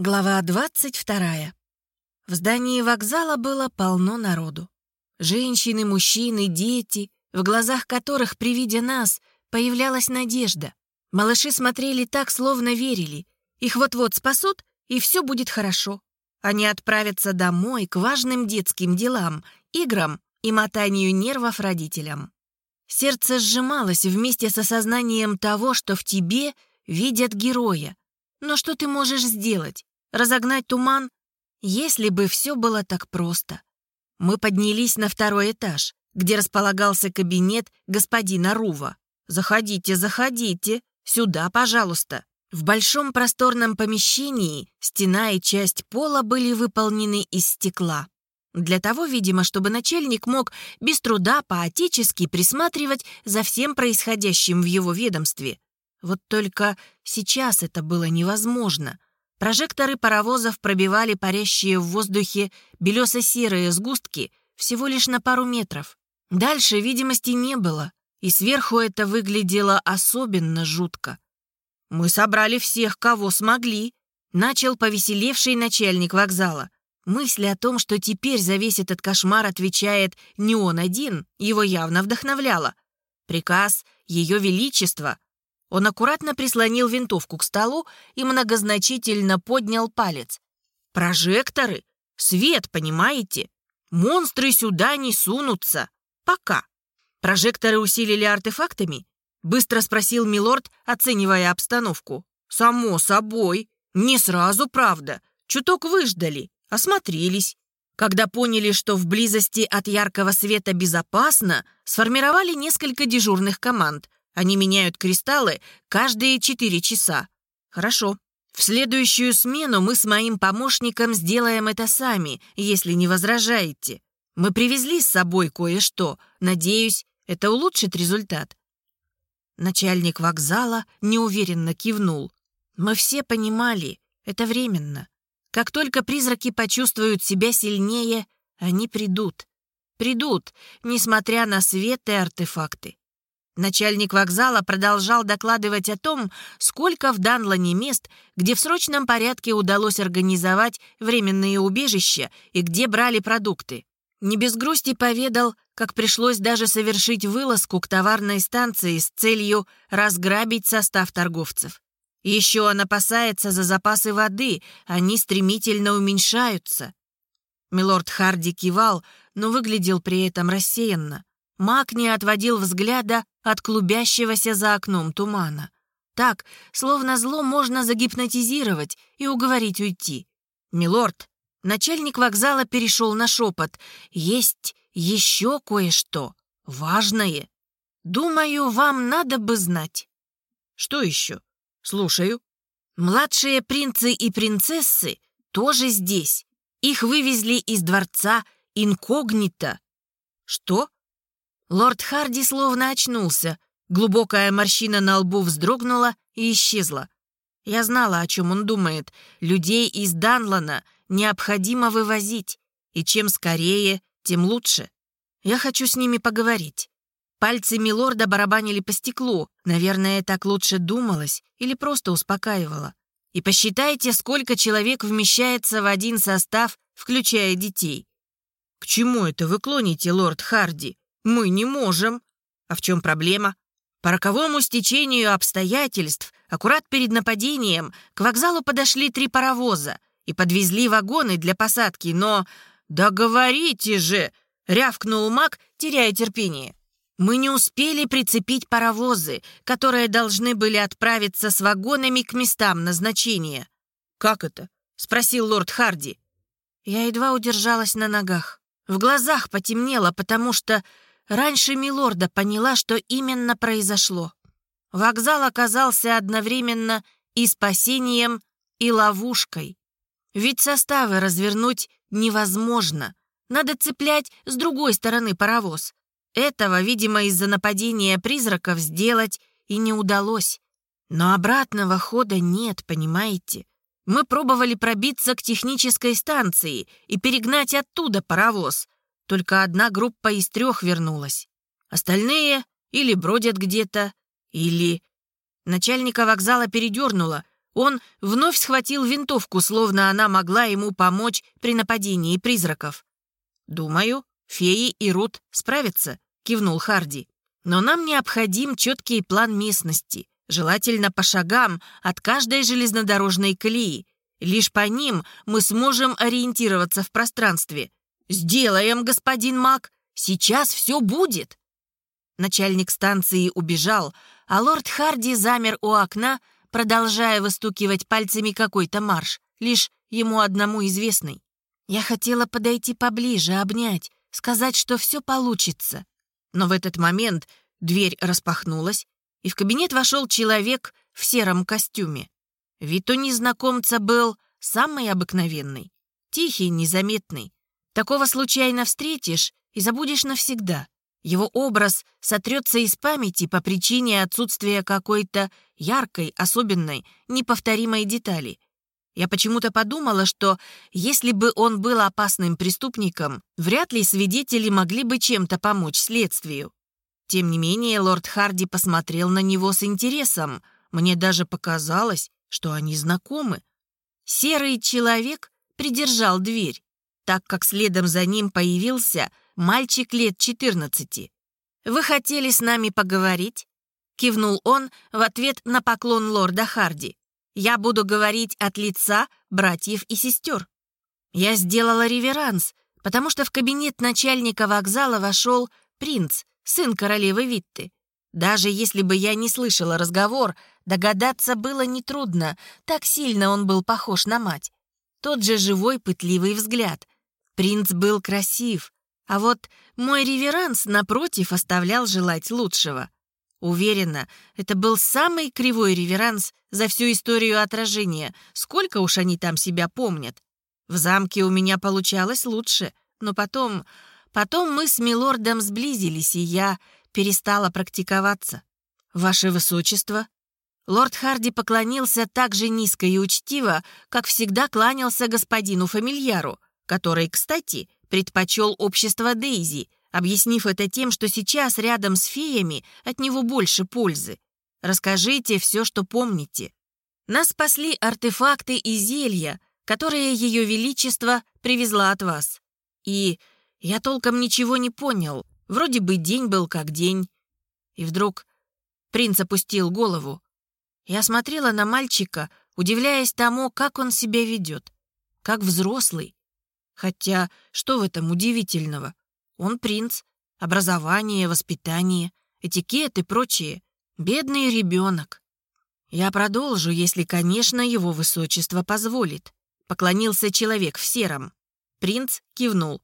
Глава 22. В здании вокзала было полно народу. Женщины, мужчины, дети, в глазах которых при виде нас появлялась надежда. Малыши смотрели так, словно верили. Их вот-вот спасут, и все будет хорошо. Они отправятся домой к важным детским делам, играм и мотанию нервов родителям. Сердце сжималось вместе с осознанием того, что в тебе видят героя. Но что ты можешь сделать? Разогнать туман? Если бы все было так просто. Мы поднялись на второй этаж, где располагался кабинет господина Рува. «Заходите, заходите. Сюда, пожалуйста». В большом просторном помещении стена и часть пола были выполнены из стекла. Для того, видимо, чтобы начальник мог без труда по-отечески присматривать за всем происходящим в его ведомстве. Вот только сейчас это было невозможно. Прожекторы паровозов пробивали парящие в воздухе белесо-серые сгустки всего лишь на пару метров. Дальше видимости не было, и сверху это выглядело особенно жутко. «Мы собрали всех, кого смогли», — начал повеселевший начальник вокзала. Мысль о том, что теперь за весь этот кошмар отвечает не он один, его явно вдохновляла. Приказ Ее Величества он аккуратно прислонил винтовку к столу и многозначительно поднял палец. «Прожекторы? Свет, понимаете? Монстры сюда не сунутся. Пока». «Прожекторы усилили артефактами?» — быстро спросил Милорд, оценивая обстановку. «Само собой. Не сразу, правда. Чуток выждали, осмотрелись. Когда поняли, что в близости от яркого света безопасно, сформировали несколько дежурных команд — они меняют кристаллы каждые четыре часа. Хорошо. В следующую смену мы с моим помощником сделаем это сами, если не возражаете. Мы привезли с собой кое-что. Надеюсь, это улучшит результат. Начальник вокзала неуверенно кивнул. Мы все понимали, это временно. Как только призраки почувствуют себя сильнее, они придут. Придут, несмотря на свет и артефакты. Начальник вокзала продолжал докладывать о том, сколько в Данлоне мест, где в срочном порядке удалось организовать временные убежища и где брали продукты. Не без грусти поведал, как пришлось даже совершить вылазку к товарной станции с целью разграбить состав торговцев. Еще он опасается за запасы воды, они стремительно уменьшаются. Милорд Харди кивал, но выглядел при этом рассеянно. Маг не отводил взгляда от клубящегося за окном тумана. Так, словно зло можно загипнотизировать и уговорить уйти. «Милорд», начальник вокзала перешел на шепот, «есть еще кое-что важное. Думаю, вам надо бы знать». «Что еще?» «Слушаю». «Младшие принцы и принцессы тоже здесь. Их вывезли из дворца инкогнито». «Что?» Лорд Харди словно очнулся. Глубокая морщина на лбу вздрогнула и исчезла. Я знала, о чем он думает. Людей из Данлана необходимо вывозить. И чем скорее, тем лучше. Я хочу с ними поговорить. Пальцы милорда барабанили по стеклу. Наверное, так лучше думалось или просто успокаивало. И посчитайте, сколько человек вмещается в один состав, включая детей. К чему это вы клоните, лорд Харди? Мы не можем. А в чем проблема? По роковому стечению обстоятельств, аккурат перед нападением, к вокзалу подошли три паровоза и подвезли вагоны для посадки, но... «Да же!» — рявкнул маг, теряя терпение. «Мы не успели прицепить паровозы, которые должны были отправиться с вагонами к местам назначения». «Как это?» — спросил лорд Харди. Я едва удержалась на ногах. В глазах потемнело, потому что Раньше Милорда поняла, что именно произошло. Вокзал оказался одновременно и спасением, и ловушкой. Ведь составы развернуть невозможно. Надо цеплять с другой стороны паровоз. Этого, видимо, из-за нападения призраков сделать и не удалось. Но обратного хода нет, понимаете? Мы пробовали пробиться к технической станции и перегнать оттуда паровоз, только одна группа из трех вернулась. Остальные или бродят где-то, или... Начальника вокзала передернуло. Он вновь схватил винтовку, словно она могла ему помочь при нападении призраков. «Думаю, феи и Рут справятся», — кивнул Харди. «Но нам необходим четкий план местности, желательно по шагам от каждой железнодорожной колеи. Лишь по ним мы сможем ориентироваться в пространстве. Сделаем, господин Мак, сейчас все будет». Начальник станции убежал, а лорд Харди замер у окна, продолжая выстукивать пальцами какой-то марш, лишь ему одному известный. Я хотела подойти поближе, обнять, сказать, что все получится. Но в этот момент дверь распахнулась, и в кабинет вошел человек в сером костюме. Вид у незнакомца был самый обыкновенный, тихий, незаметный. Такого случайно встретишь и забудешь навсегда. Его образ сотрется из памяти по причине отсутствия какой-то яркой, особенной, неповторимой детали. Я почему-то подумала, что если бы он был опасным преступником, вряд ли свидетели могли бы чем-то помочь следствию. Тем не менее, лорд Харди посмотрел на него с интересом. Мне даже показалось, что они знакомы. Серый человек придержал дверь, так как следом за ним появился мальчик лет 14. «Вы хотели с нами поговорить?» — кивнул он в ответ на поклон лорда Харди. «Я буду говорить от лица братьев и сестер». Я сделала реверанс, потому что в кабинет начальника вокзала вошел принц, сын королевы Витты. Даже если бы я не слышала разговор, догадаться было нетрудно, так сильно он был похож на мать. Тот же живой пытливый взгляд. Принц был красив, а вот мой реверанс, напротив, оставлял желать лучшего. Уверена, это был самый кривой реверанс за всю историю отражения. Сколько уж они там себя помнят. В замке у меня получалось лучше, но потом... Потом мы с милордом сблизились, и я перестала практиковаться. «Ваше высочество?» Лорд Харди поклонился так же низко и учтиво, как всегда кланялся господину фамильяру, который, кстати, предпочел общество Дейзи, объяснив это тем, что сейчас рядом с феями от него больше пользы. Расскажите все, что помните. Нас спасли артефакты и зелья, которые Ее Величество привезла от вас. И я толком ничего не понял. Вроде бы день был как день. И вдруг принц опустил голову. Я смотрела на мальчика, удивляясь тому, как он себя ведет. Как взрослый, Хотя, что в этом удивительного? Он принц. Образование, воспитание, этикет и прочее. Бедный ребенок. Я продолжу, если, конечно, его высочество позволит. Поклонился человек в сером. Принц кивнул.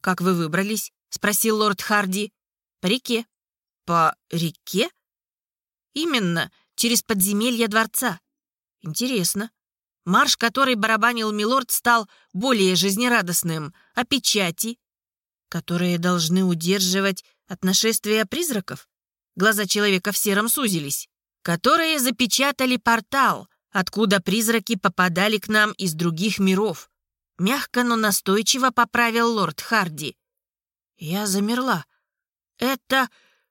«Как вы выбрались?» — спросил лорд Харди. «По реке». «По реке?» «Именно, через подземелье дворца». «Интересно. Марш, который барабанил Милорд, стал более жизнерадостным, а печати, которые должны удерживать от нашествия призраков, глаза человека в сером сузились, которые запечатали портал, откуда призраки попадали к нам из других миров. Мягко, но настойчиво поправил лорд Харди. Я замерла. Это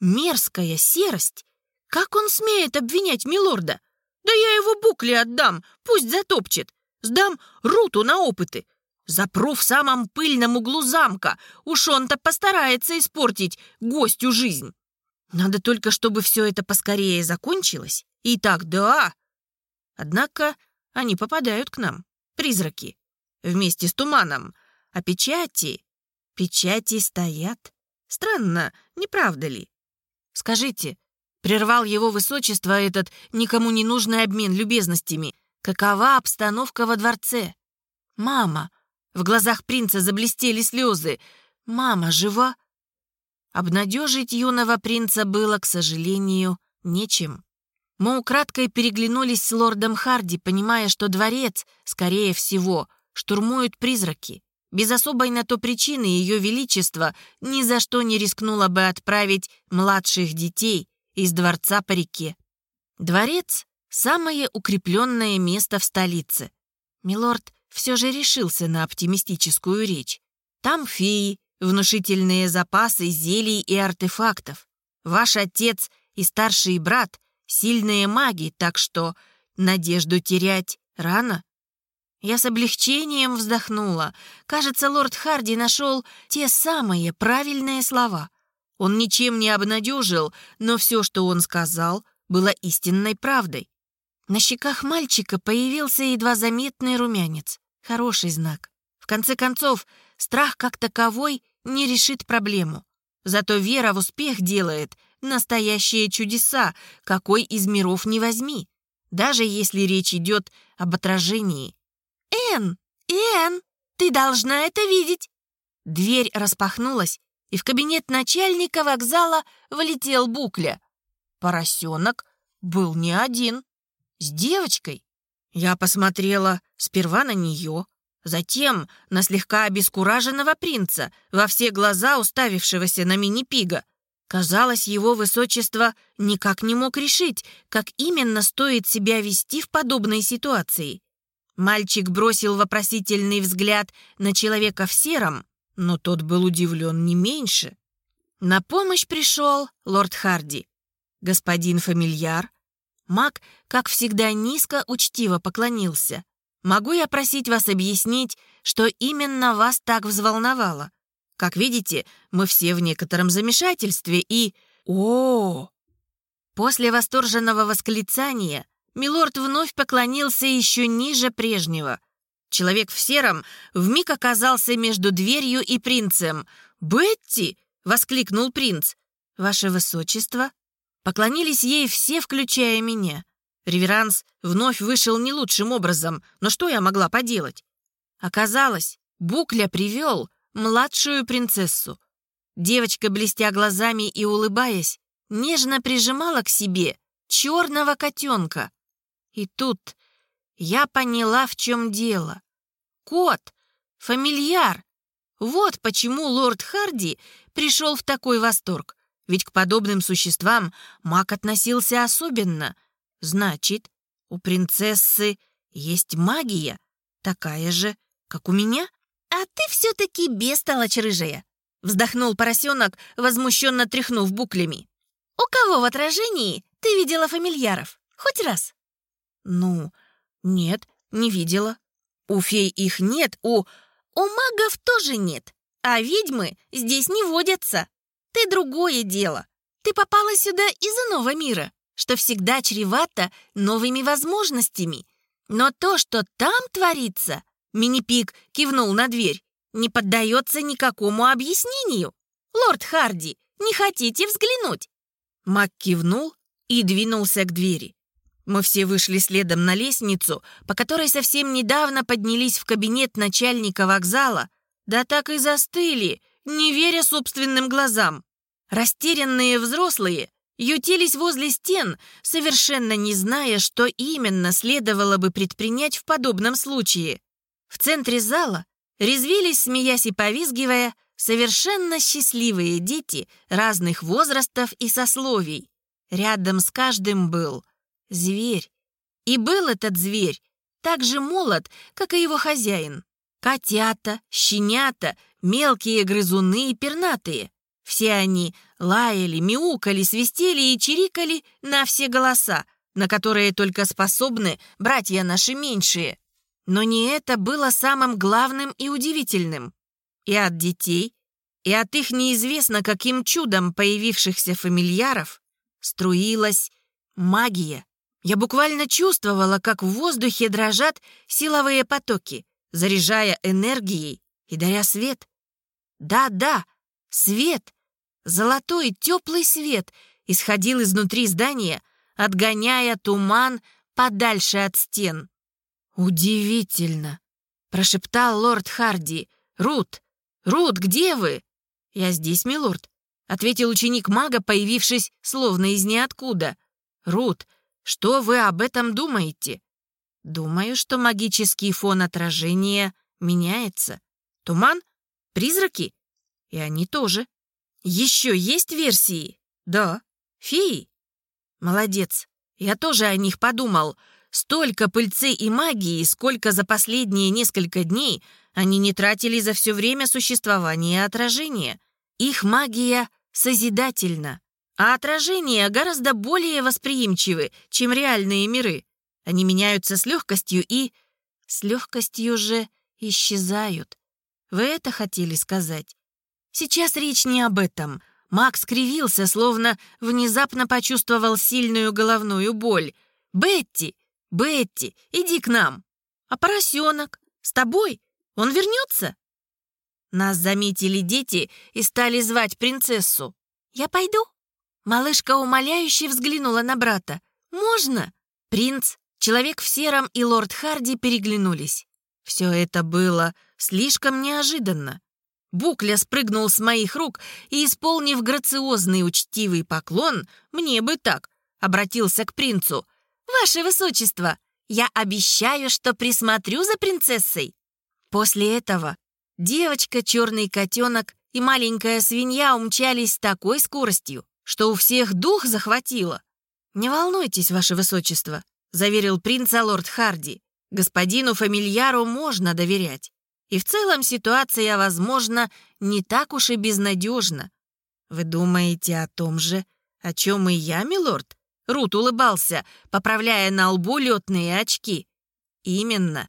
мерзкая серость. Как он смеет обвинять Милорда? Да я его Букле отдам, пусть затопчет. Сдам Руту на опыты. Запру в самом пыльном углу замка. Уж он-то постарается испортить гостю жизнь. Надо только, чтобы все это поскорее закончилось. И так да. Однако они попадают к нам, призраки, вместе с туманом. А печати... Печати стоят. Странно, не правда ли? Скажите, Прервал его высочество этот никому не нужный обмен любезностями. Какова обстановка во дворце? «Мама!» В глазах принца заблестели слезы. «Мама жива?» Обнадежить юного принца было, к сожалению, нечем. Мы украдкой переглянулись с лордом Харди, понимая, что дворец, скорее всего, штурмуют призраки. Без особой на то причины Ее Величество ни за что не рискнуло бы отправить младших детей из дворца по реке. Дворец — самое укрепленное место в столице. Милорд все же решился на оптимистическую речь. Там феи, внушительные запасы зелий и артефактов. Ваш отец и старший брат — сильные маги, так что надежду терять рано. Я с облегчением вздохнула. Кажется, лорд Харди нашел те самые правильные слова. Он ничем не обнадежил, но все, что он сказал, было истинной правдой. На щеках мальчика появился едва заметный румянец. Хороший знак. В конце концов, страх как таковой не решит проблему. Зато вера в успех делает настоящие чудеса, какой из миров не возьми, даже если речь идет об отражении. «Энн! Энн! Ты должна это видеть!» Дверь распахнулась, и в кабинет начальника вокзала влетел Букля. Поросенок был не один, с девочкой. Я посмотрела сперва на нее, затем на слегка обескураженного принца, во все глаза уставившегося на мини-пига. Казалось, его высочество никак не мог решить, как именно стоит себя вести в подобной ситуации. Мальчик бросил вопросительный взгляд на человека в сером, но тот был удивлен не меньше. На помощь пришел лорд Харди. Господин фамильяр. Маг, как всегда, низко учтиво поклонился. «Могу я просить вас объяснить, что именно вас так взволновало? Как видите, мы все в некотором замешательстве и... о, После восторженного восклицания Милорд вновь поклонился еще ниже прежнего. Человек в сером вмиг оказался между дверью и принцем. «Бетти!» — воскликнул принц. «Ваше высочество?» Поклонились ей все, включая меня. Реверанс вновь вышел не лучшим образом, но что я могла поделать? Оказалось, Букля привел младшую принцессу. Девочка, блестя глазами и улыбаясь, нежно прижимала к себе черного котенка. И тут я поняла, в чем дело. Кот, фамильяр. Вот почему лорд Харди пришел в такой восторг. Ведь к подобным существам маг относился особенно. Значит, у принцессы есть магия, такая же, как у меня. А ты все-таки бестолочь рыжая, вздохнул поросенок, возмущенно тряхнув буклями. У кого в отражении ты видела фамильяров? Хоть раз? Ну, нет, не видела. У фей их нет, у... У магов тоже нет. А ведьмы здесь не водятся. Ты другое дело. Ты попала сюда из иного мира, что всегда чревато новыми возможностями. Но то, что там творится, Мини-Пик кивнул на дверь, не поддается никакому объяснению. Лорд Харди, не хотите взглянуть? Мак кивнул и двинулся к двери. Мы все вышли следом на лестницу, по которой совсем недавно поднялись в кабинет начальника вокзала, да так и застыли, не веря собственным глазам. Растерянные взрослые ютились возле стен, совершенно не зная, что именно следовало бы предпринять в подобном случае. В центре зала резвились, смеясь и повизгивая, совершенно счастливые дети разных возрастов и сословий. Рядом с каждым был Зверь. И был этот зверь так же молод, как и его хозяин. Котята, щенята, мелкие грызуны и пернатые. Все они лаяли, мяукали, свистели и чирикали на все голоса, на которые только способны братья наши меньшие. Но не это было самым главным и удивительным. И от детей, и от их неизвестно каким чудом появившихся фамильяров струилась магия. Я буквально чувствовала, как в воздухе дрожат силовые потоки, заряжая энергией и даря свет. Да-да, свет, золотой теплый свет исходил изнутри здания, отгоняя туман подальше от стен. «Удивительно!» — прошептал лорд Харди. «Рут! Рут, где вы?» «Я здесь, милорд», — ответил ученик мага, появившись словно из ниоткуда. «Рут, что вы об этом думаете? Думаю, что магический фон отражения меняется. Туман? Призраки? И они тоже. Еще есть версии? Да. Феи? Молодец. Я тоже о них подумал. Столько пыльцы и магии, сколько за последние несколько дней они не тратили за все время существования отражения. Их магия созидательна. А отражения гораздо более восприимчивы, чем реальные миры. Они меняются с легкостью и... С легкостью же исчезают. Вы это хотели сказать? Сейчас речь не об этом. Макс кривился, словно внезапно почувствовал сильную головную боль. «Бетти! Бетти, иди к нам!» «А поросенок? С тобой? Он вернется?» Нас заметили дети и стали звать принцессу. «Я пойду?» Малышка умоляюще взглянула на брата. «Можно?» Принц, человек в сером и лорд Харди переглянулись. Все это было слишком неожиданно. Букля спрыгнул с моих рук и, исполнив грациозный учтивый поклон, мне бы так, обратился к принцу. «Ваше высочество, я обещаю, что присмотрю за принцессой». После этого девочка, черный котенок и маленькая свинья умчались с такой скоростью, что у всех дух захватило. «Не волнуйтесь, ваше высочество», — заверил принца лорд Харди. «Господину фамильяру можно доверять. И в целом ситуация, возможно, не так уж и безнадежна. Вы думаете о том же, о чем и я, милорд?» Рут улыбался, поправляя на лбу летные очки. «Именно.